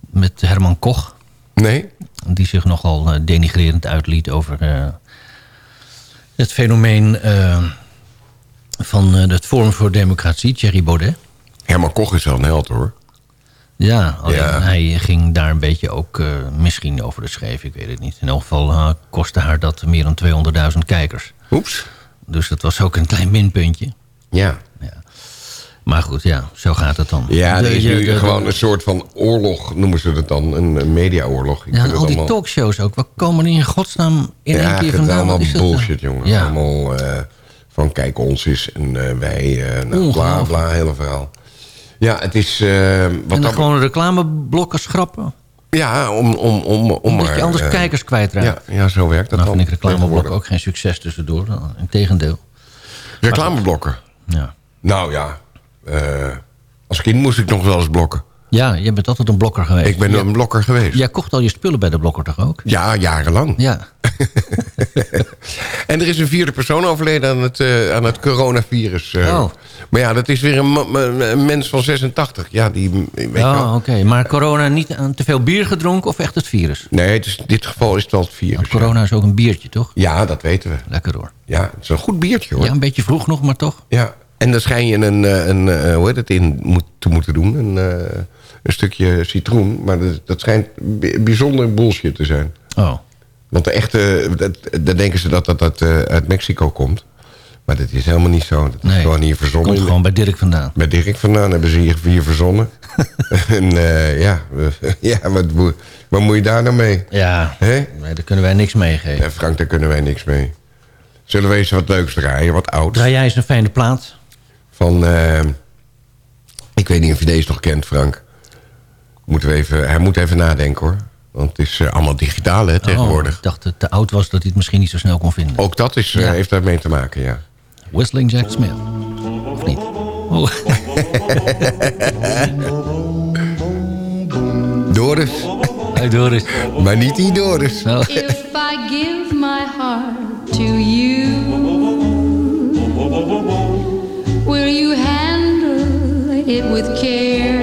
Met Herman Koch. Nee. Die zich nogal eh, denigrerend uitliet over het fenomeen van het Forum voor Democratie, Thierry Baudet. Herman Koch is wel een held, hoor. Ja, Ja. hij ging daar een beetje ook eh, misschien over de scheef. Ik weet het niet. In elk geval eh, kostte haar dat meer dan 200.000 kijkers. Oeps. Dus dat was ook een klein minpuntje. Ja. Maar goed, ja, zo gaat het dan. Ja, er is nu de- gewoon een soort van oorlog, noemen ze het dan. Een, een mediaoorlog. Ik Ja, al die allemaal- talkshows ook. Waar komen die in godsnaam in ja, één keer vandaan? allemaal Wat dat, eh? bullshit, jongen. Ja. Allemaal eh, van kijk ons is en wij, nou, bla bla, hele verhaal. Ja, het is... eh, wat en dan dat- gewoon reclameblokken schrappen. Ja, om, om, om, om Omdat maar, je anders eh, kijkers kwijtraakt. Ja, ja, zo werkt dat Nou dan. vind ik reclameblokken ook geen succes tussendoor. Integendeel. Reclameblokken? Ja. Nou ja, eh, als kind moest ik nog wel eens blokken. Ja, je bent altijd een blokker geweest. Ik ben Ja. een blokker geweest. Jij kocht al je spullen bij de blokker toch ook? Ja, jarenlang. Ja. [laughs] En er is een vierde persoon overleden aan het, eh, aan het coronavirus. eh. Oh. Maar ja, dat is weer een, een mens van 86. Ja, die, weet. Oh, oké. Maar corona niet aan te veel bier gedronken of echt het virus? Nee, het is, in dit geval is het wel het virus. corona is ook een biertje, toch? Ja, dat weten we. Lekker hoor. Ja, het is een goed biertje hoor. Ja, een beetje vroeg nog, maar toch? Ja, en dan schijn je een, eh, een eh, hoe heet het, in moet, te moeten doen. Een, een stukje citroen. Maar dat, dat schijnt bi- bijzonder bullshit te zijn. Oh. Want de echte, dat, dan denken ze dat dat, dat eh, uit Mexico komt. Maar dat is helemaal niet zo. Dat is Nee, gewoon hier verzonnen. Komt gewoon bij Dirk vandaan. Bij Dirk vandaan hebben ze hier, hier verzonnen. [laughs] en eh, ja, [laughs] ja wat, wat moet je daar nou mee? Ja, nee, daar kunnen wij niks meegeven. Ja, Frank, daar kunnen wij niks mee. Zullen we eens wat leuks draaien, wat oud? Draai jij eens een fijne plaat? Van, eh, ik weet niet of je deze nog kent, Frank. Moeten we even, hij moet even nadenken, hoor. Want het is eh, allemaal digitaal, hè, tegenwoordig. Oh, ik dacht dat het te oud was dat hij het misschien niet zo snel kon vinden. Ook dat is, eh, Ja. heeft daarmee te maken, ja. Whistling Jack Smith. Of niet? Oh. [laughs] Doris. Hey, Doris. Maar niet die Doris. Nou, If I give my heart to you, will you handle it with care?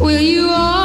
Will you always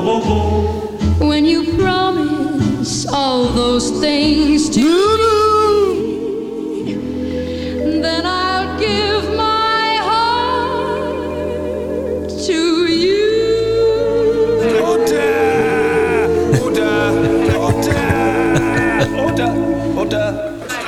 When you promise all those things to me, then I'll give my heart to you. Oder, oder, oder, oder, oder,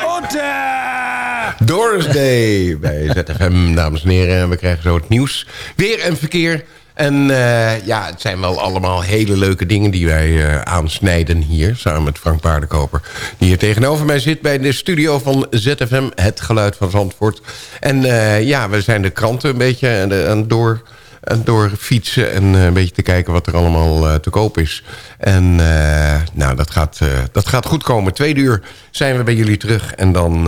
oder. Doris Day bij ZFM, dames en heren. We krijgen zo het nieuws. Weer en verkeer. En eh, ja, het zijn wel allemaal hele leuke dingen die wij eh, aansnijden hier. Samen met Frank Paardenkoper. Die hier tegenover mij zit bij de studio van ZFM. Het geluid van Zandvoort. En eh, ja, we zijn de kranten een beetje aan, aan door en door fietsen en een beetje te kijken wat er allemaal te koop is. En nou, dat gaat, eh, dat gaat goed komen. Tweede uur zijn we bij jullie terug. En dan,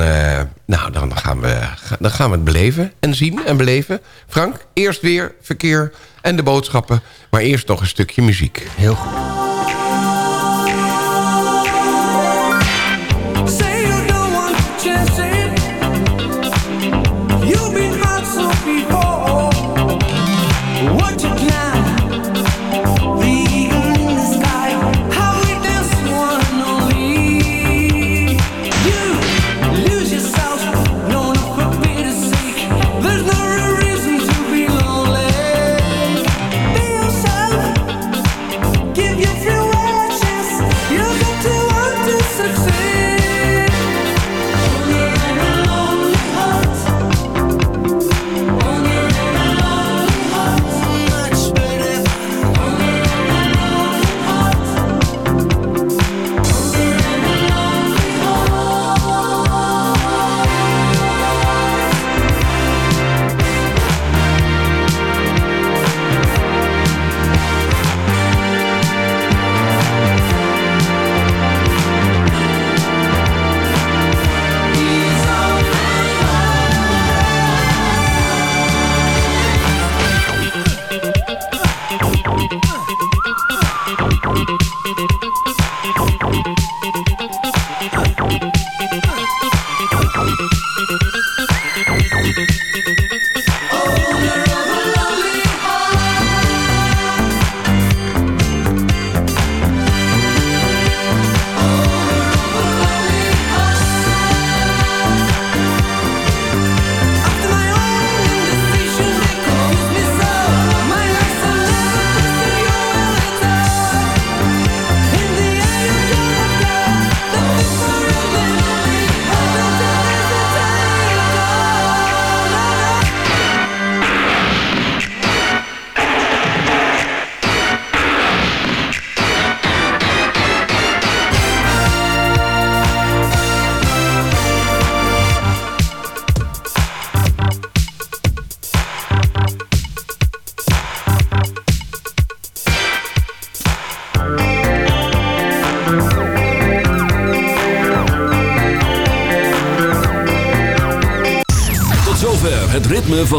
nou, dan, gaan we, dan gaan we het beleven en zien en beleven. Frank, eerst weer verkeer en de boodschappen. Maar eerst nog een stukje muziek. Heel goed.